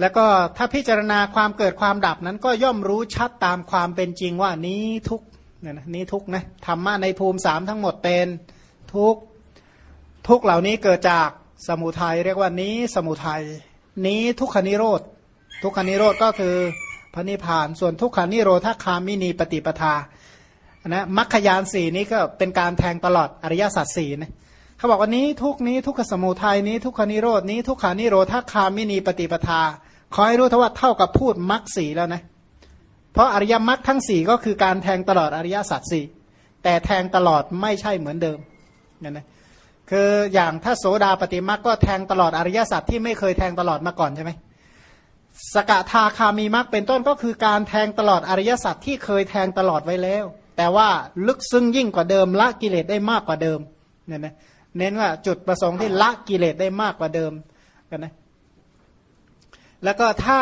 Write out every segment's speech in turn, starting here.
แล้วก็ถ้าพิจารณาความเกิดความดับนั้นก็ย่อมรู้ชัดตามความเป็นจริงว่านี้ทุกเนี่ยนะนี้ทุกนะธรรมะในภูมิสามทั้งหมดเป็นทุกทุกเหล่านี้เกิดจากสมุทัยเรียกว่านี้สมุทัยนี้ทุกขนิโรธทุกขนิโรธก็คือพระนิพพาน ส่วนทุกขานิโรธคามินีปฏิปทานะมัคคยานสี่นี้ก็เป็นการแทงตลอดอริยสัจสี่นะเขาบอกว่านี้ทุกนี้ทุกขสมุทัยนี้ทุกขานิโรดนี้ทุกขานิโรธคามินีปฏิปทา ขอให้รู้ทว่าเท่ากับพูดมัคสีแล้วนะ เพราะอริยมรรคทั้งสี่ก็คือการแทงตลอดอริยสัจสี่แต่แทงตลอดไม่ใช่เหมือนเดิมเนี่ยนะคืออย่างถ้าโสดาปฏิมรรคก็แทงตลอดอริยสัจที่ไม่เคยแทงตลอดมาก่อนใช่ไหมสกทาคามีมรรคเป็นต้นก็คือการแทงตลอดอริยสัจที่เคยแทงตลอดไว้แล้ว แต่ว่าลึกซึ้งยิ่งกว่าเดิม ละกิเลสได้มากกว่าเดิมเนี่ยนะเน้นว่าจุดประสงค์ที่ละกิเลสได้มากกว่าเดิมกันนะ แล้วก็ถ้า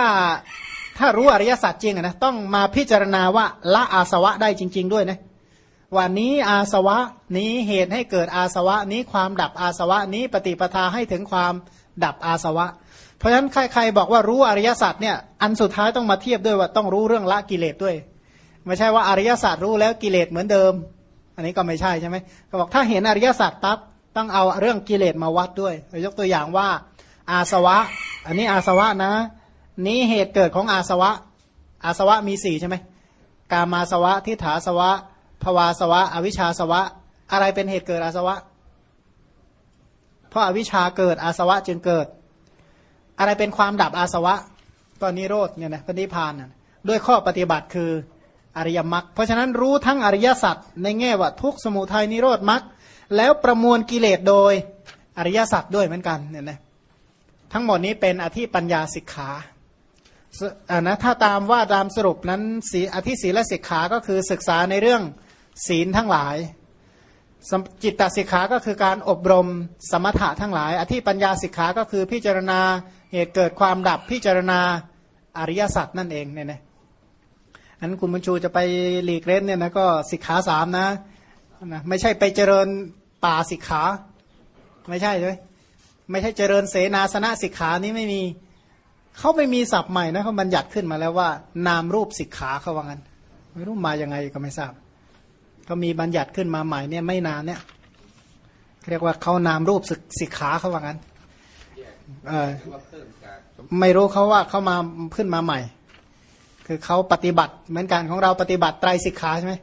ถ้ารู้อริยสัจจริงนะต้องมาพิจารณาว่าละอาสวะได้จริง ๆ ด้วยนะวันนี้อาสวะนี้เหตุให้เกิดอาสวะนี้ความดับอาสวะนี้ปฏิปทาให้ถึงความดับอาสวะ เพราะฉะนั้นใครๆบอกว่ารู้อริยสัจเนี่ยอันสุดท้ายต้องมาเทียบด้วยว่าต้องรู้เรื่องละกิเลสด้วย ไม่ใช่ว่าอริยสัจรู้แล้วกิเลสเหมือนเดิม อันนี้ก็ไม่ใช่ใช่ไหมเขาบอกถ้าเห็นอริยสัจปั๊บต้องเอาเรื่องกิเลสมาวัดด้วยยกตัวอย่างว่าอาสวะ อันนี้อาสวะนะ นี้เหตุเกิดของอาสวะ อาสวะมีสี่ใช่ไหมกามาสวะทิฏฐาสวะภวาสวะ อวิชชาสวะ อะไรเป็นเหตุเกิดอาสวะ เพราะอาวิชชาเกิดอาสวะจึงเกิด อะไรเป็นความดับอาสวะก็นิโรธเนี่ยนะปฏิพานนะด้วยข้อปฏิบัติคืออริยมรรคเพราะฉะนั้นรู้ทั้งอริยสัจในแง่ว่าทุกสมุทัยนิโรธมรรคแล้วประมวลกิเลสโดยอริยสัจด้วยเหมือนกันเนี่ยนะ ทั้งหมดนี้เป็นอธิปัญญาสิกขาอ่านะถ้าตามว่าตามสรุปนั้นสีอธิศีลสิกขาก็คือศึกษาในเรื่องศีลทั้งหลาย จิตตสิกขาก็คือการอบรมสมถะทั้งหลาย อธิปัญญาสิกขาก็คือพิจารณาเหตุเกิดความดับพิจารณาอริยสัจนั่นเองเนี่ยนะอันคุณบุญชูจะไปหลีกเล่นเนี่ยนะก็สิกขาสามนะนะ ไม่ใช่ไปเจริญป่าสิกขา ไม่ใช่เลย ไม่ใช่เจริญเสนาสนะสิกขานี้ไม่มีเขาไม่มีศัพท์ใหม่นะเขาบัญญัติขึ้นมาแล้วว่า นามรูปสิกขาเขาว่างั้น ไม่รู้มายังไงก็ไม่ทราบเขามีบัญญัติขึ้นมาใหม่เนี่ยไม่นานเนี่ยเรียกว่าเขานามรูปสิกขาเขาว่างั้นเออไม่รู้เขาว่าเขามาขึ้นมาใหม่ คือเขาปฏิบัติเหมือนกันของเราปฏิบัติไตรสิกขาใช่ไหม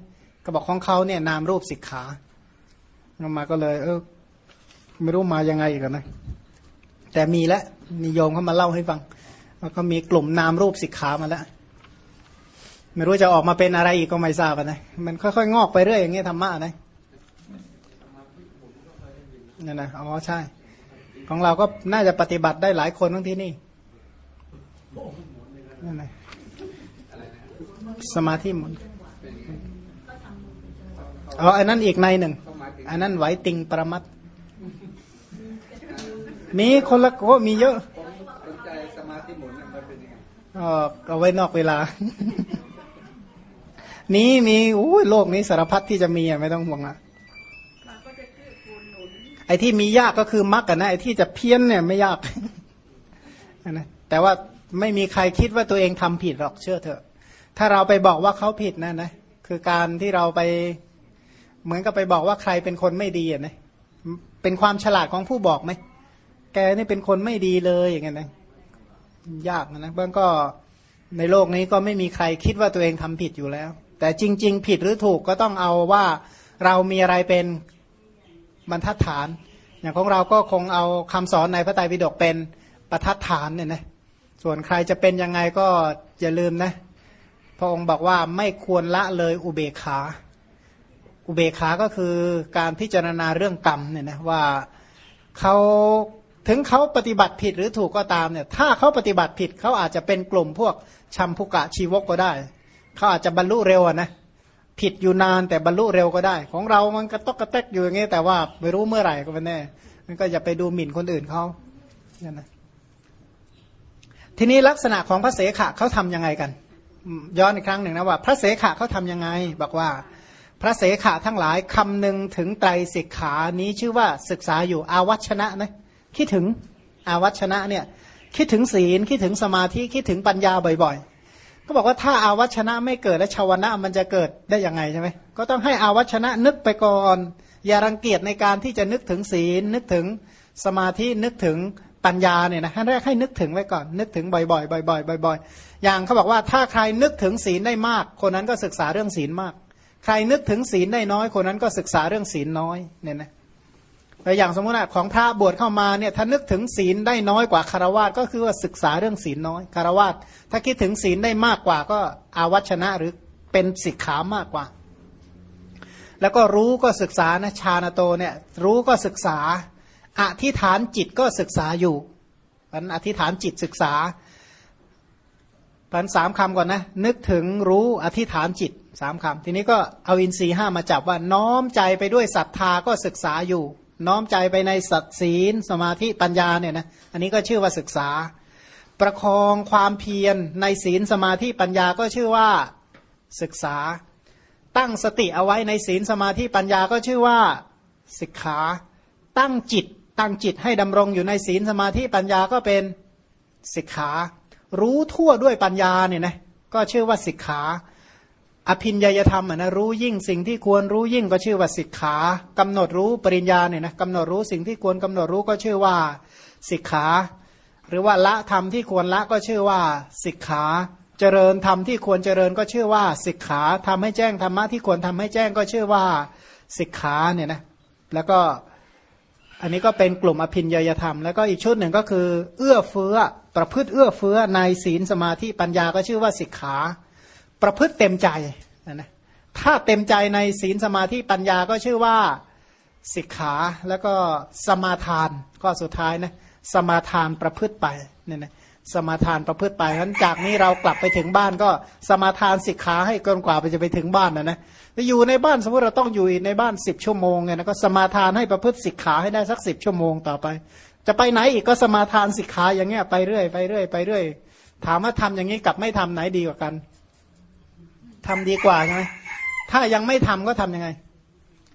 ก็บอกของเขาเนี่ยนามรูปสิกขามาก็เลย เออไม่รู้มายังไงอีกนะ แต่มีแล้วนิยมเขามาเล่าให้ฟังว่าเขามีกลุ่มนามรูปสิกขามาแล้วไม่รู้จะออกมาเป็นอะไรอีกก็ไม่ทราบนะมันค่อยๆงอกไปเรื่อยอย่างเงี้ยธรรมะนะนั่นนะอ๋อใช่ ของเราก็น่าจะปฏิบัติได้หลายคนทั้งที่นี่นั่นนะสมาธิหมุนอ๋ออันนั้นอีกในหนึ่งอันนั้นไหวติงประมัด มีคนละก็มีเยอะสมาธิหมุนมันเป็นยังไงอ๋อเอาไว้นอกเวลา นี้มีโอ้ยโลกนี้สารพัดที่จะมีอะไม่ต้องห่วงอะไอ้ที่มียากก็คือมรรคนะไอ้ที่จะเพี้ยนเนี่ยไม่ยากนะแต่ว่าไม่มีใครคิดว่าตัวเองทำผิดหรอกเชื่อเถอะ ถ้าเราไปบอกว่าเขาผิดนะนะคือการที่เราไปเหมือนกับไปบอกว่าใครเป็นคนไม่ดีอะนะเป็นความฉลาดของผู้บอกไหม แกนี่เป็นคนไม่ดีเลยอย่างเงี้ยนะยากนะบื้องก็ในโลกนี้ก็ไม่มีใครคิดว่าตัวเองทำผิดอยู่แล้ว แต่จริง ๆ ผิดหรือถูกก็ต้องเอาว่าเรามีอะไรเป็นบรรทัดฐาน อย่างของเราก็คงเอาคำสอนในพระไตรปิฎกเป็นประทัดฐานเนี่ยนะส่วนใครจะเป็นยังไงก็อย่าลืมนะพระองค์บอกว่าไม่ควรละเลยอุเบกขา อุเบกขาก็คือการพิจารณาเรื่องกรรมเนี่ยนะว่าเขา ถึงเขาปฏิบัติผิดหรือถูกก็ตามเนี่ย ถ้าเขาปฏิบัติผิดเขาอาจจะเป็นกลุ่มพวกชัมพุกะชีวกก็ได้ เขาอาจจะบรรลุเร็วนะ ผิดอยู่นานแต่บรรลุเร็วก็ได้ ของเรามันก็ตกกระแตกอยู่อย่างเงี้แต่ว่าไม่รู้เมื่อไหร่ก็ไม่แน่มันก็อย่าไปดูหมิ่นคนอื่นเขาเนี่ยนะทีนี้ลักษณะของพระเสขะเขาทํำยังไงกัน ย้อนอีกครั้งหนึ่งนะว่า พระเสขะเขาทํำยังไง บอกว่า พระเสขะทั้งหลายคำหนึ่งถึงไตรสิกขานี้ชื่อว่าศึกษาอยู่อาวัชนะนะ คิดถึงอาวัชนะเนี่ยคิดถึงศีลคิดถึงสมาธิคิดถึงปัญญาบ่อยๆ ก็บอกว่าถ้าอาวัชนะไม่เกิดและชาวนะมันจะเกิดได้ยังไงใช่ไหมก็ต้องให้อาวัชนะนึกไปก่อน อย่ารังเกียจในการที่จะนึกถึงศีลนึกถึงสมาธินึกถึงปัญญาเนี่ยนะให้แรกให้นึกถึงไว้ก่อน นึกถึงบ่อยๆบ่อยๆบ่อยๆอย่างเขาบอกว่าถ้าใครนึกถึงศีลได้มาก คนนั้นก็ศึกษาเรื่องศีลมาก ใครนึกถึงศีลได้น้อย คนนั้นก็ศึกษาเรื่องศีลน้อยเนี่ยนะ แต่อย่างสมมติของพระบวชเข้ามาเนี่ยถ้านึกถึงศีลได้น้อยกว่าคารวะก็คือว่าศึกษาเรื่องศีลน้อยคารวะถ้าคิดถึงศีลได้มากกว่าก็อาวัชนะหรือเป็นศิกขามากกว่า แล้วก็รู้ก็ศึกษานะชาณโตเนี่ยรู้ก็ศึกษาอธิษฐานจิตก็ศึกษาอยู่พันอธิษฐานจิตศึกษาพันสามคำก่อนนะ นึกถึงรู้อธิษฐานจิตสามคำทีนี้ก็เอาอินทรีห้ามาจับว่าน้อมใจไปด้วยศรัทธาก็ศึกษาอยู่ น้อมใจไปในสัตศีลสมาธิปัญญาเนี่ยนะอันนี้ก็ชื่อว่าศึกษา ประคองความเพียรในศีลสมาธิปัญญาก็ชื่อว่าศึกษา ตั้งสติเอาไว้ในศีลสมาธิปัญญาก็ชื่อว่าศิกขาตั้งจิตตั้งจิตให้ดำรงอยู่ในศีลสมาธิปัญญาก็เป็นสิกขารู้ทั่วด้วยปัญญาเนี่ยนะก็ชื่อว่าสิกขา อภินยยธรรมนะรู้ยิ่งสิ่งที่ควรรู้ยิ่งก็ชื่อว่าสิกขากำหนดรู้ปริญญาเนี่ยนะกำหนดรู้สิ่งที่ควรกำหนดรู้ก็ชื่อว่าสิกขา หรือว่าละธรรมที่ควรละก็ชื่อว่าสิกขาเจริญธรรมที่ควรเจริญก็ชื่อว่าสิกขาทำให้แจ้งธรรมะที่ควรทำให้แจ้งก็ชื่อว่าสิกขาเนี่ยนะแล้วก็อันนี้ก็เป็นกลุ่มอภินยยธรรม แล้วก็อีกชุดหนึ่งก็คือ เอื้อเฟื้อประพฤติเอื้อเฟื้อในศีลสมาธิปัญญาก็ชื่อว่าสิกขา ประพฤติเต็มใจนะถ้าเต็มใจในศีลสมาธิปัญญาก็ชื่อว่าสิกขาแล้วก็สมาทานก็สุดท้ายนะสมาทานประพฤติไปเนี่ยนะสมาทานประพฤติไปฉะนั้นจากนี้เรากลับไปถึงบ้านก็สมาทานสิกขาให้เกินกว่าไปจะไปถึงบ้านนะนะอยู่ในบ้านสมมติเราต้องอยู่ในบ้านสิบชั่วโมงไงนะก็สมาทานให้ประพฤติสิกขาให้ได้สักสิบชั่วโมงต่อไป จะไปไหนอีกก็สมาทานสิกขาอย่างเงี้ยไปเรื่อยไปเรื่อยไปเรื่อยถามว่าทำอย่างนี้กับไม่ทำไหนดีกว่ากัน ทำดีกว่าใช่ไหมถ้ายังไม่ทำก็ทํำยังไง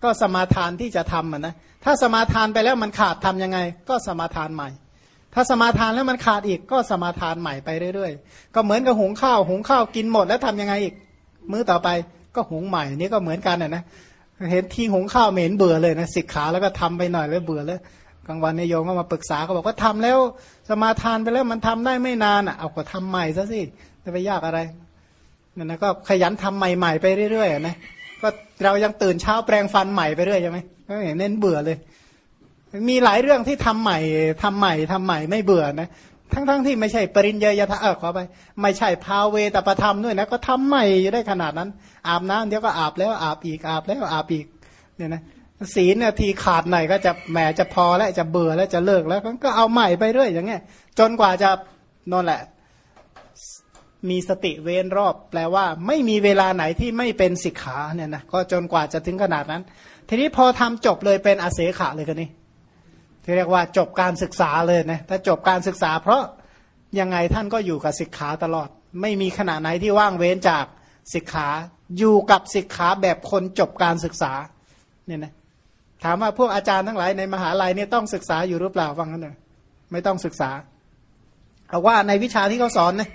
ก็สมาทานที่จะทำอะนะถ้าสมาทานไปแล้วมันขาดทํำยังไง ก็สมาทานใหม่ ถ้าสมาทานแล้วมันขาดอีกก็สมาทานใหม่ไปเรื่อยๆ ก็เหมือนกับหุงข้าว หุงข้าวกินหมดแล้วทำยังไงอีก มื้อต่อไปก็หุงใหม่นี่ก็เหมือนกันนะนะเห็นที่หุงข้าวเหม็นเบื่อเลยนะสิกขาแล้วก็ทำไปหน่อยแล้วเบื่อแล้วกลางวันนายโยมก็มาปรึกษาก็บอกว่าทำแล้ว สมาทานไปแล้วมันทำได้ไม่นานอะเอาก็ทำใหม่ซะสิจะไปยากอะไร นั่นนะก็ขยันทำใหม่ๆไปเรื่อยๆนะก็เรายังตื่นเช้าแปลงฟันใหม่ไปเรื่อยใช่ไหมก็เห็นเน้นเบื่อเลย มีหลายเรื่องที่ทำใหม่ทำใหม่ทำใหม่ไม่เบื่อนะทั้งๆทที่ไม่ใช่ปริญญาธรรมเออขอไป ไม่ใช่พาเวตประธรรมด้วยนะก็ทำใหม่ได้ขนาดนั้น อาบน้ำเดี๋ยวก็อาบแล้วอาบอีกอาบแล้วอาบอีกเนี่ยนะศีลนาทีขาดหน่อยก็จะแหมจะพอแล้วจะเบื่อแล้วจะเลิกแล้วก็เอาใหม่ไปเรื่อยอย่างเงี้ยจนกว่าจะนอนแหละ มีสติเว้นรอบ แปลว่า ไม่มีเวลาไหนที่ไม่เป็นสิกขาเนี่ยนะก็จนกว่าจะถึงขนาดนั้น ทีนี้พอทำจบเลยเป็นอาเสขะเลยกันนี้ที่เรียกว่าจบการศึกษาเลยนะถ้าจบการศึกษา เพราะยังไงท่านก็อยู่กับศิกขาตลอด ไม่มีขณะไหนที่ว่างเว้นจากศิกขาอยู่กับศิกขาแบบคนจบการศึกษาเนี่ยนะถามว่าพวกอาจารย์ทั้งหลายในมหาลัยเนี่ยต้องศึกษาอยู่หรือเปล่าฟังกันเลยไม่ต้องศึกษาเอาว่าในวิชาที่เขาสอนเนี่ย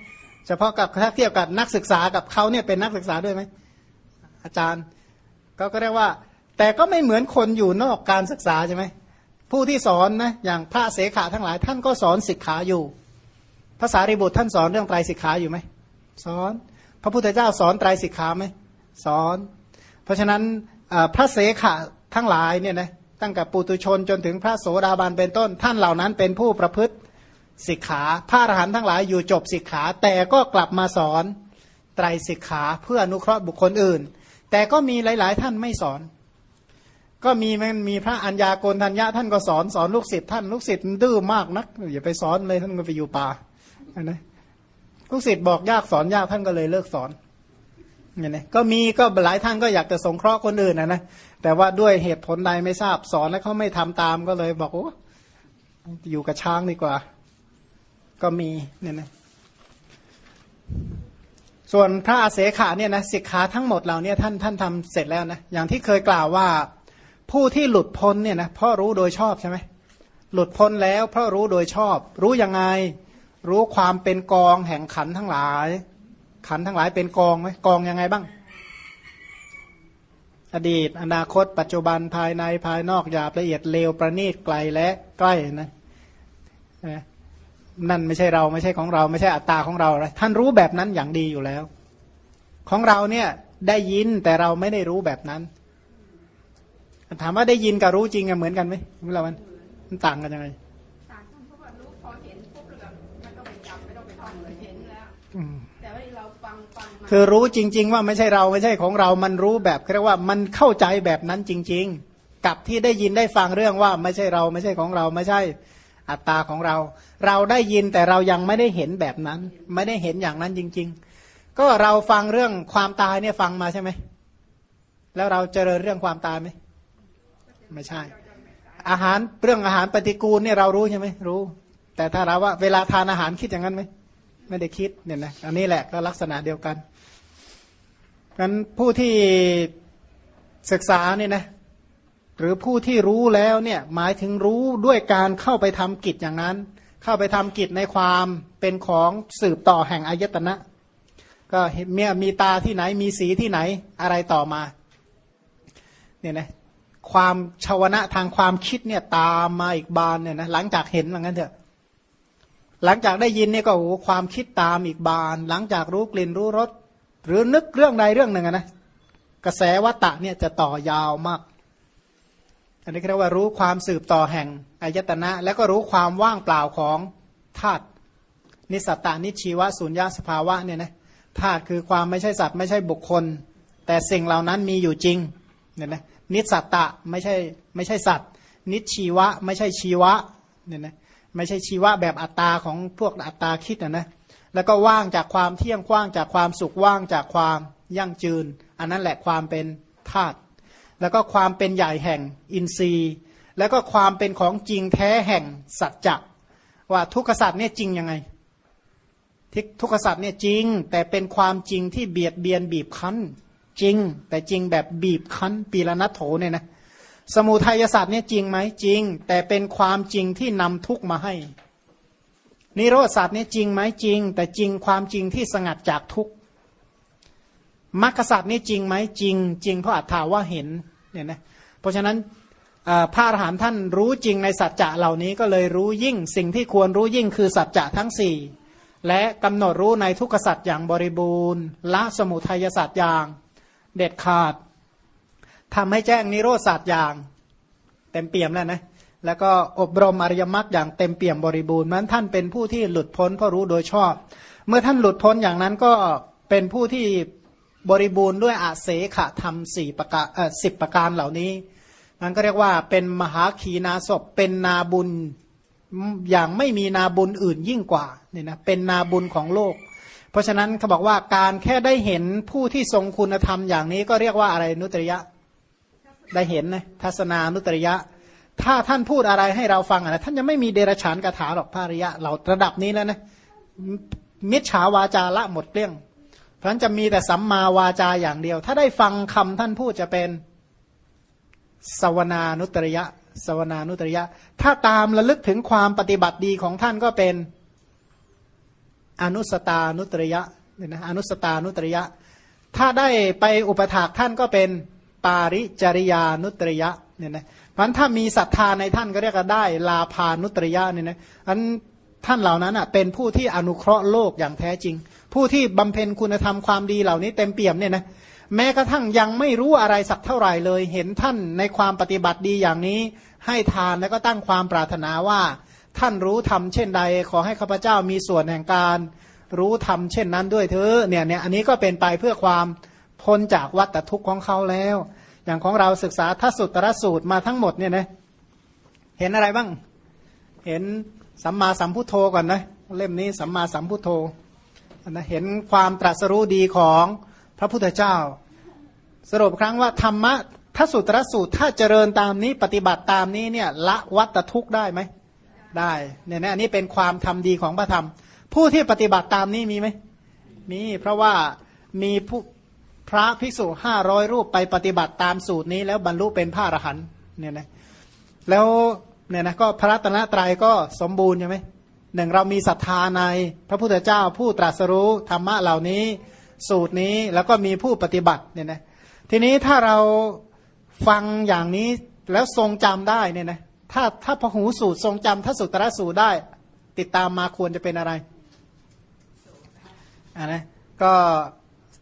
เฉพาะกับถ้าเทียบกับนักศึกษากับเขาเนี่ยเป็นนักศึกษาด้วยไหมอาจารย์ก็ก็เรียกว่า แต่ก็ไม่เหมือนคนอยู่นอกการศึกษาใช่ไหมผู้ที่สอนนะอย่างพระเสขาทั้งหลาย ท่านก็สอนสิกขาอยู่ภาษาริบุตรท่านสอนเรื่องไตรสิกขาอยู่ไหมสอน พระพุทธเจ้าสอนไตรสิกขาไหมสอน เพราะฉะนั้นพระเสขะทั้งหลายเนี่ยนะตั้งแต่ปุตุชนจนถึงพระโสดาบันเป็นต้น ท่านเหล่านั้นเป็นผู้ประพฤติ สิกขาพระอรหันต์ทั้งหลายอยู่จบสิกขา แต่ก็กลับมาสอนไตรสิกขาเพื่ออนุเคราะห์บุคคลอื่น แต่ก็มีหลาย ๆ ท่านไม่สอน ก็มีมันมีพระอัญญาโกณทัญญาท่านก็สอนสอนลูกศิษย์ท่านลูกศิษย์ดื้อมากนักอย่าไปสอนเลยท่านก็ไปอยู่ป่านะลูกศิษย์บอกยากสอนยากท่านก็เลยเลิกสอนเนี่ยนะก็มีก็หลายท่านก็อยากจะสงเคราะห์คนอื่นนะนะแต่ว่าด้วยเหตุผลใดไม่ทราบสอนแล้วเขาไม่ทำตามก็เลยบอกโอ้อยู่กับช้างดีกว่า ก็มีเนี่ยนะส่วนพระอาเสขาเนี่ยนะสิกขาทั้งหมดเหล่านี้ท่านท่านทำเสร็จแล้วนะอย่างที่เคยกล่าวว่าผู้ที่หลุดพ้นเนี่ยนะเพราะรู้โดยชอบใช่ไหมหลุดพ้นแล้วเพราะรู้โดยชอบ รู้ยังไงรู้ความเป็นกองแห่งขันทั้งหลาย ขันทั้งหลายเป็นกองไหมกองยังไงบ้าง อดีต อนาคต ปัจจุบันภายในภายนอกหยาบละเอียดเลวประณีตไกลและใกล้นะ นั่นไม่ใช่เราไม่ใช่ของเรา ไม่ใช่อัตตาของเราท่านรู้แบบนั้นอย่างดีอยู่แล้ว ของเราเนี่ยได้ยินแต่เราไม่ได้รู้แบบนั้น ถามว่าได้ยินกับรู้จริงเหมือนกันไหมเวลามันมันต่างกันยังไงต่างกันเพราะว่ารู้พอเห็นปุ๊บแล้วมันก็ไปจำไม่ต้องไปท่องเลยเห็นแล้วแต่ว่าเราฟังฟังคือรู้จริง ๆ ว่าไม่ใช่เราไม่ใช่ของเรา มันรู้แบบเรียกว่ามันเข้าใจแบบนั้นจริง ๆ กับที่ได้ยินได้ฟังเรื่องว่า ไม่ใช่เราไม่ใช่ของเราไม่ใช่ อัตตาของเรา เราได้ยินแต่เรายังไม่ได้เห็นแบบนั้น ไม่ได้เห็นอย่างนั้นจริง ๆ ก็เราฟังเรื่องความตายเนี่ยฟังมาใช่ไหมแล้วเราเจริญเรื่องความตายไหมไม่ใช่ อาหารเรื่องอาหารปฏิกูลเนี่ยเรารู้ใช่ไหมรู้ แต่ถ้าเราว่าเวลาทานอาหารคิดอย่างนั้นไหมไม่ได้คิดเนี่ยนะอันนี้แหละก็ลักษณะเดียวกันงั้นผู้ที่ศึกษาเนี่ยนะ หรือผู้ที่รู้แล้วเนี่ยหมายถึงรู้ด้วยการเข้าไปทำกิจอย่างนั้น เข้าไปทำกิจในความเป็นของสืบต่อแห่งอายตนะ ก็เห็นเมียมีตาที่ไหนมีสีที่ไหนอะไรต่อมาเนี่ยนะความชาวนะทางความคิดเนี่ยตามมาอีกบานเนี่ยนะหลังจากเห็นว่างั้นเถอะหลังจากได้ยินเนี่ยก็โอ้ความคิดตามอีกบาน หลังจากรู้กลิ่นรู้รสหรือนึกเรื่องใดเรื่องหนึ่งนะกระแสวัตตะเนี่ยจะต่อยาวมาก อันนี้เรียกว่ารู้ความสืบต่อแห่งอายตนะ แล้วก็รู้ความว่างเปล่าของธาตุนิสตตานิชีวะสุญญาสภาวะเนี่ยนะธาตุคือความไม่ใช่สัตว์ไม่ใช่บุคคล แต่สิ่งเหล่านั้นมีอยู่จริงเนี่ยนะนิสัตตะไม่ใช่ไม่ใช่สัตว์ นิชีวะไม่ใช่ชีวะเนี่ยนะไม่ใช่ชีวะแบบอัตตาของพวกอัตตาคิดนะนะแล้วก็ว่างจากความเที่ยงว่างจากความสุขว่างจากความยั่งยืน อันนั้นแหละความเป็นธาตุ แล้วก็ความเป็นใหญ่แห่งอินทรีย์ แล้วก็ความเป็นของจริงแท้แห่งสัจจะว่าทุกขสัตว์เนี่ยจริงยังไงทุกขสัตว์เนี่ยจริง แต่เป็นความจริงที่เบียดเบียนบีบคั้น จริง แต่จริงแบบบีบคั้นปีละนัทโถเนี่ยนะสมุทัยศาสตร์เนี่ยจริงไหมจริง แต่เป็นความจริงที่นำทุกมาให้ นิโรธศาสตร์เนี่ยจริงไหมจริง แต่จริงความจริงที่สงัดจากทุก มรรคศาสตร์นี่จริงไหมจริง จริงเพราะอัตถาว่าเห็นเนี่ยนะเพราะฉะนั้นพระอรหันต์ท่านรู้จริงในสัจจะเหล่านี้ก็เลยรู้ยิ่งสิ่งที่ควรรู้ยิ่งคือสัจจะทั้งสี่และกำหนดรู้ในทุกขสัจอย่างบริบูรณ์ละสมุทัยสัจอย่างเด็ดขาดทำให้แจ้งนิโรธสัจอย่างเต็มเปี่ยมแล้วนะแล้วก็อบรมอริยมรรคอย่างเต็มเปี่ยมบริบูรณ์นั้นท่านเป็นผู้ที่หลุดพ้นเพราะรู้โดยชอบ เมื่อท่านหลุดพ้นอย่างนั้นก็เป็นผู้ที่ บริบูรณ์ด้วยอาเสขธรรมสี่ประการเอ่อสิบประการเหล่านี้ มันก็เรียกว่าเป็นมหาขีนาศพเป็นนาบุญอย่างไม่มีนาบุญอื่นยิ่งกว่าเนี่ยนะเป็นนาบุญของโลก เพราะฉะนั้นเขาบอกว่าการแค่ได้เห็นผู้ที่ทรงคุณธรรมอย่างนี้ก็เรียกว่าอะไรนุตริยะ ได้เห็นนะทัศนานุตริยะ ถ้าท่านพูดอะไรให้เราฟังอะท่านจะไม่มีเดรฉานกถาหรอกภาริยะ เราระดับนี้แล้วนะมิจฉาวาจาละหมดเกลี้ยง พราะจะมีแต่สัมมาวาจาอย่างเดียว ถ้าได้ฟังคำท่านพูดจะเป็นสวนานุตริยะสวนานุตริยะ ถ้าตามระลึกถึงความปฏิบัติดีของท่านก็เป็นอนุสตานุตริยะเนี่ยนะอนุสตานุตริยะ ถ้าได้ไปอุปถากท่านก็เป็นปาริจริยานุตริยะเนี่ยนะพราะถ้ามีศรัทธาในท่านก็เรียกว่าได้ลาพานุตริยะเนี่ยนะอันท่านเหล่านั้นอะเป็นผู้ที่อนุเคราะห์โลกอย่างแท้จริง ผู้ที่บำเพ็ญคุณธรรมความดีเหล่านี้เต็มเปี่ยมเนี่ยนะแม้กระทั่งยังไม่รู้อะไรสักเท่าไหร่เลย เห็นท่านในความปฏิบัติดีอย่างนี้ ให้ทานแล้วก็ตั้งความปรารถนาว่า ท่านรู้ธรรมเช่นใด ขอให้ข้าพเจ้ามีส่วนแห่งการรู้ธรรมเช่นนั้นด้วยเถอะเนี่ยเนี่ยอันนี้ก็เป็นไปเพื่อความพ้นจากวัฏทุกข์ของเขาแล้ว อย่างของเราศึกษาทัศสุตรสูตรมาทั้งหมดเนี่ยนะเห็นอะไรบ้าง เห็นสัมมาสัมพุทโธก่อนนะเล่มนี้สัมมาสัมพุทโธ นะเห็นความตรัสรู้ดีของพระพุทธเจ้า สรุปครั้งว่าธรรมะถ้าสุตรสูตรถ้าเจริญตามนี้ปฏิบัติตามนี้เนี่ยละวัตทุกข์ได้ไหมได้เนี่ยนะอันนี้เป็นความทำดีของพระธรรม ผู้ที่ปฏิบัติตามนี้มีไหมมีเพราะว่ามีผู้พระภิกษุห้าร้อยรูปไปปฏิบัติตามสูตรนี้ แล้วบรรลุเป็นพระอรหันต์เนี่ยนะแล้วเนี่ยนะก็พระตนะตรัยก็สมบูรณ์ใช่ไหม หนึ่งเรามีศรัทธาในพระพุทธเจ้าผู้ตรัสรู้ธรรมะเหล่านี้สูตรนี้แล้วก็มีผู้ปฏิบัติเนี่ยนะทีนี้ถ้าเราฟังอย่างนี้แล้วทรงจำได้เนี่ยนะถ้าถ้าพหูสูตรทรงจำถ้าสุตรสูตรได้ ติดตามมาควรจะเป็นอะไรอ่านะก็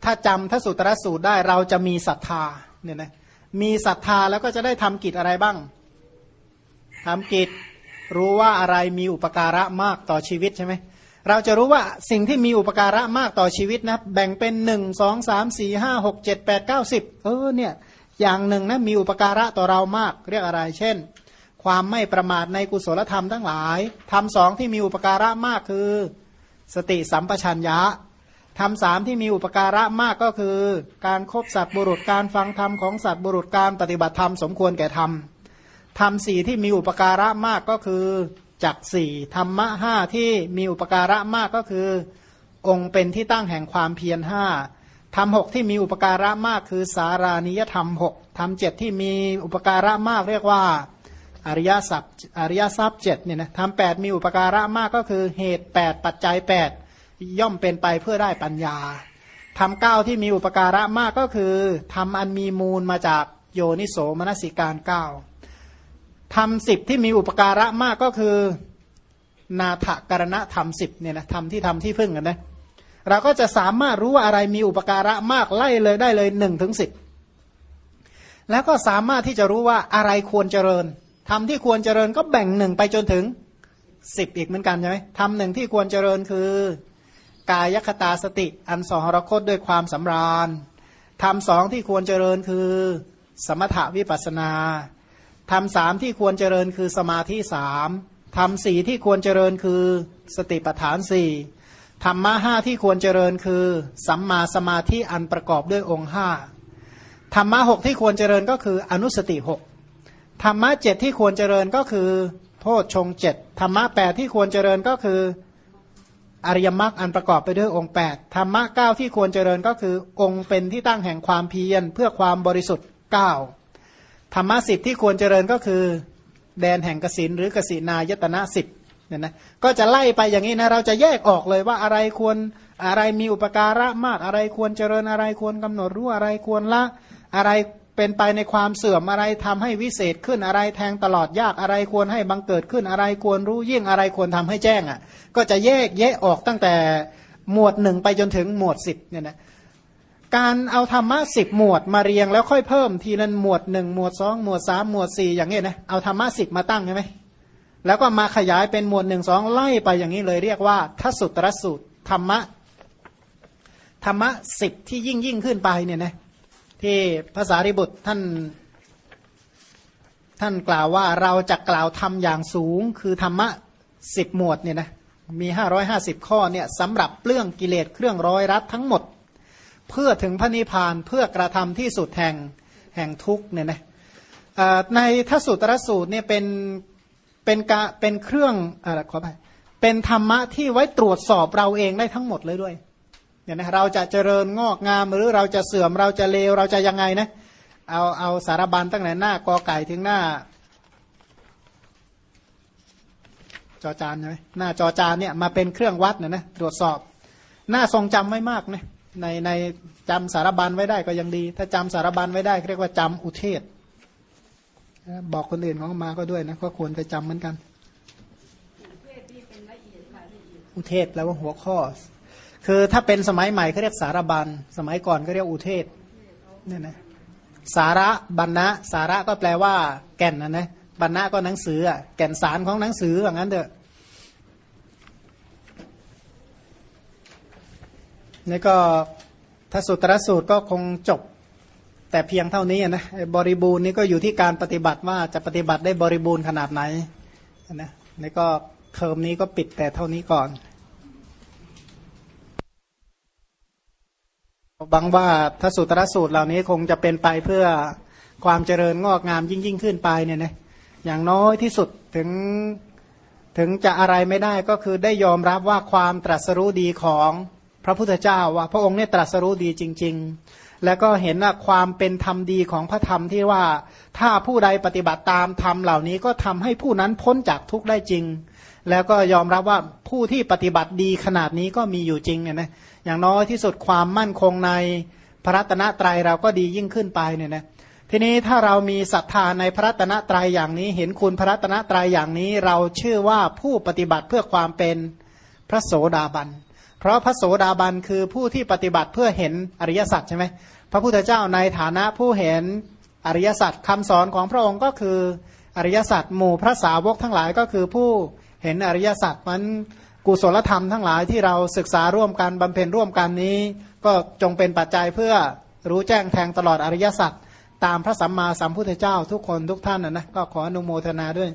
ถ้าจำถ้าสุตรสูตรได้เราจะมีศรัทธาเนี่ยนะมีศรัทธาแล้วก็จะได้ทำกิจอะไรบ้างทำกิจ รู้ว่าอะไรมีอุปการะมากต่อชีวิตใช่ไหมเราจะรู้ว่าสิ่งที่มีอุปการะมากต่อชีวิตนะแบ่งเป็นหนึ่งสองสามสี่ห้าหกเจ็ดแปดเก้าสิบเออเนี่ยอย่างหนึ่งนะมีอุปการะต่อเรามากเรียกอะไร เช่น ความไม่ประมาทในกุศลธรรมทั้งหลายทำสองที่มีอุปการะมากคือ สติสัมปชัญญะทำสามที่มีอุปการะมากก็คือ การครบสัตว์บุรุษการฟังธรรมของสัตว์บุรุษการปฏิบัติธรรมสมควรแก่ธรรม ทำสี่ที่มีอุปการะมากก็คือจักสี่ธรรมะห้าที่มีอุปการะมากก็คือ องค์เป็นที่ตั้งแห่งความเพียรห้าทำหกที่มีอุปการะมากคือสารานิยธรรมหกทำเจ็ดที่มีอุปการะมากเรียกว่าอริยสัพอริยทรัพย์เจ็ดเนี่ยนะทำแปดมีอุปการะมากก็คือเหตุแปดปัจจัยแปดย่อมเป็นไปเพื่อได้ปัญญาทำเก้าที่มีอุปการะมากก็คือทำอันมีมูลมาจากโยนิโสมนสิการเก้า ทำสิบที่มีอุปการะมากก็คือ นาถกรณะธรรมสิบเนี่ยนะทำที่ทำที่พึ่งกันนะเราก็จะสามารถรู้ว่าอะไรมีอุปการะมากไล่เลยได้เลยหนึ่งถึงสิบแล้วก็สามารถที่จะรู้ว่าอะไรควรเจริญทำที่ควรเจริญก็แบ่งหนึ่งไปจนถึงสิบอีกเหมือนกันใช่ไหมทำหนึ่งที่ควรเจริญคือกายคตาสติ อันสองรคตด้วยความสำราญทำสองที่ควรเจริญคือ สมถวิปัสนา ทำสามที่ควรเจริญคือสมาธิสามทำสี่ที่ควรเจริญคือสติปัฏฐานสี่ธรรมะห้าที่ควรเจริญคือ สัมมาสมาธิอันประกอบด้วยองค์ห้าธรรมะหกที่ควรเจริญก็คืออนุสติหกธรรมะเจ็ดที่ควรเจริญก็คือ โพชฌงเจ็ดธรรมะแปดที่ควรเจริญก็คืออริยมรรคอันประกอบไปด้วยองค์แปดธรรมะเก้าที่ควรเจริญก็คือ องค์เป็นที่ตั้งแห่งความเพียรเพื่อความบริสุทธิ์เก้า ธรรมะสิบที่ควรเจริญก็คือ แดนแห่งกสินหรือกสินายตนะสิบเนี่ยนะก็จะไล่ไปอย่างนี้นะเราจะแยกออกเลยว่าอะไรควรอะไรมีอุปการะมากอะไรควรเจริญอะไรควรกำหนดรู้อะไรควรละอะไรเป็นไปในความเสื่อมอะไรทำให้วิเศษขึ้นอะไรแทงตลอดยากอะไรควรให้บังเกิดขึ้นอะไรควรรู้ยิ่งอะไรควรทำให้แจ้งอะก็จะแยกแยะออกตั้งแต่หมวดหนึ่งไปจนถึงหมวดสิบเนี่ยนะ การเอาธรรมะสิบหมวดมาเรียงแล้วค่อยเพิ่มทีนั้นหมวดหนึ่งหมวดสองหมวดสามหมวดสี่อย่างเงี้ยนะเอาธรรมะสิบมาตั้งใช่ไหมแล้วก็มาขยายเป็นหมวดหนึ่งสองไล่ไปอย่างนี้เลยเรียกว่าทัสุตรสูตรธรรมะธรรมะสิบที่ยิ่งยิ่งขึ้นไปเนี่ยนะที่ภาษาริบุตรท่าน ท่านกล่าวว่าเราจะกล่าวทำอย่างสูง คือธรรมะสิบหมวดเนี่ยนะมีห้าร้อยห้าสิบข้อเนี่ยสำหรับเปลื้องกิเลสเครื่องร้อยรัดทั้งหมด เพื่อถึงพระนิพพานเพื่อกระทำที่สุดแห่งแห่งทุกเนี่ยนะในทัศสุตรสูตรเนี่ยเป็นเป็นกะเป็นเครื่องอะไรขอไปเป็นธรรมะที่ไว้ตรวจสอบเราเองได้ทั้งหมดเลยด้วยเนี่ยนะเราจะเจริญงอกงามหรือเราจะเสื่อมเราจะเลวเราจะยังไงนะเอาเอาสารบัญตั้งแต่หน้ากอไก่ถึงหน้า จอจานใช่ไหมหน้าจอจานเนี่ยมาเป็นเครื่องวัดนะนะตรวจสอบ หน้าทรงจำไม่มากนะ ในในจำสารบัญไว้ได้ก็ยังดี ถ้าจำสารบัญไว้ได้เรียกว่าจำอุเทศ บอกคนอื่นของมาก็ด้วยนะก็ควรจะจำเหมือนกัน อุเทศแปลว่าหัวข้อ คือถ้าเป็นสมัยใหม่เขาเรียกสารบัญสมัยก่อนก็เรียกอุเทศเนี่ยนะสาระบรรณะสาระก็แปลว่า แก่นนะนะบรรณะก็หนังสือแก่นสารของหนังสืออย่างนั้นเถอะ นี่ก็ถ้าสุตรสูตรก็คงจบ แต่เพียงเท่านี้นะบริบูรณ์นี่ก็อยู่ที่การปฏิบัติว่าจะปฏิบัติได้บริบูรณ์ขนาดไหนนะนี่ก็เทอมนี้ก็ปิดแต่เท่านี้ก่อนบังว่าถ้าสุตรสูตรเหล่านี้คงจะเป็นไปเพื่อความเจริญงอกงามยิ่งยิ่งขึ้นไปเนี่ยนะอย่างน้อยที่สุดถึงถึงจะอะไรไม่ได้ก็คือได้ยอมรับว่าความตรัสรู้ดีของ พระพุทธเจ้าว่าพระองค์เนี่ยตรัสรู้ดีจริง ๆ แล้วก็เห็นว่าความเป็นธรรมดีของพระธรรมที่ว่าถ้าผู้ใดปฏิบัติตามธรรมเหล่านี้ก็ทำให้ผู้นั้นพ้นจากทุกข์ได้จริง แล้วก็ยอมรับว่าผู้ที่ปฏิบัติดีขนาดนี้ก็มีอยู่จริงเนี่ยนะอย่างน้อยที่สุดความมั่นคงในพระรัตนตรัยเราก็ดียิ่งขึ้นไปเนี่ยนะทีนี้ถ้าเรามีศรัทธาในพระรัตนตรัยอย่างนี้ เห็นคุณพระรัตนตรัยอย่างนี้ เราชื่อว่าผู้ปฏิบัติเพื่อความเป็นพระโสดาบัน เพราะพระโสดาบันคือผู้ที่ปฏิบัติเพื่อเห็นอริยสัจใช่ไหมพระพุทธเจ้าในฐานะผู้เห็นอริยสัจคำสอนของพระองค์ก็คืออริยสัจหมู่พระสาวกทั้งหลายก็คือผู้เห็นอริยสัจมันกุศลธรรมทั้งหลายที่เราศึกษาร่วมกันบำเพ็ญร่วมกันนี้ ก็จงเป็นปัจจัยเพื่อรู้แจ้งแทงตลอดอริยสัจตามพระสัมมาสัมพุทธเจ้าทุกคนทุกท่านนะนะก็ขออนุโมทนาด้วย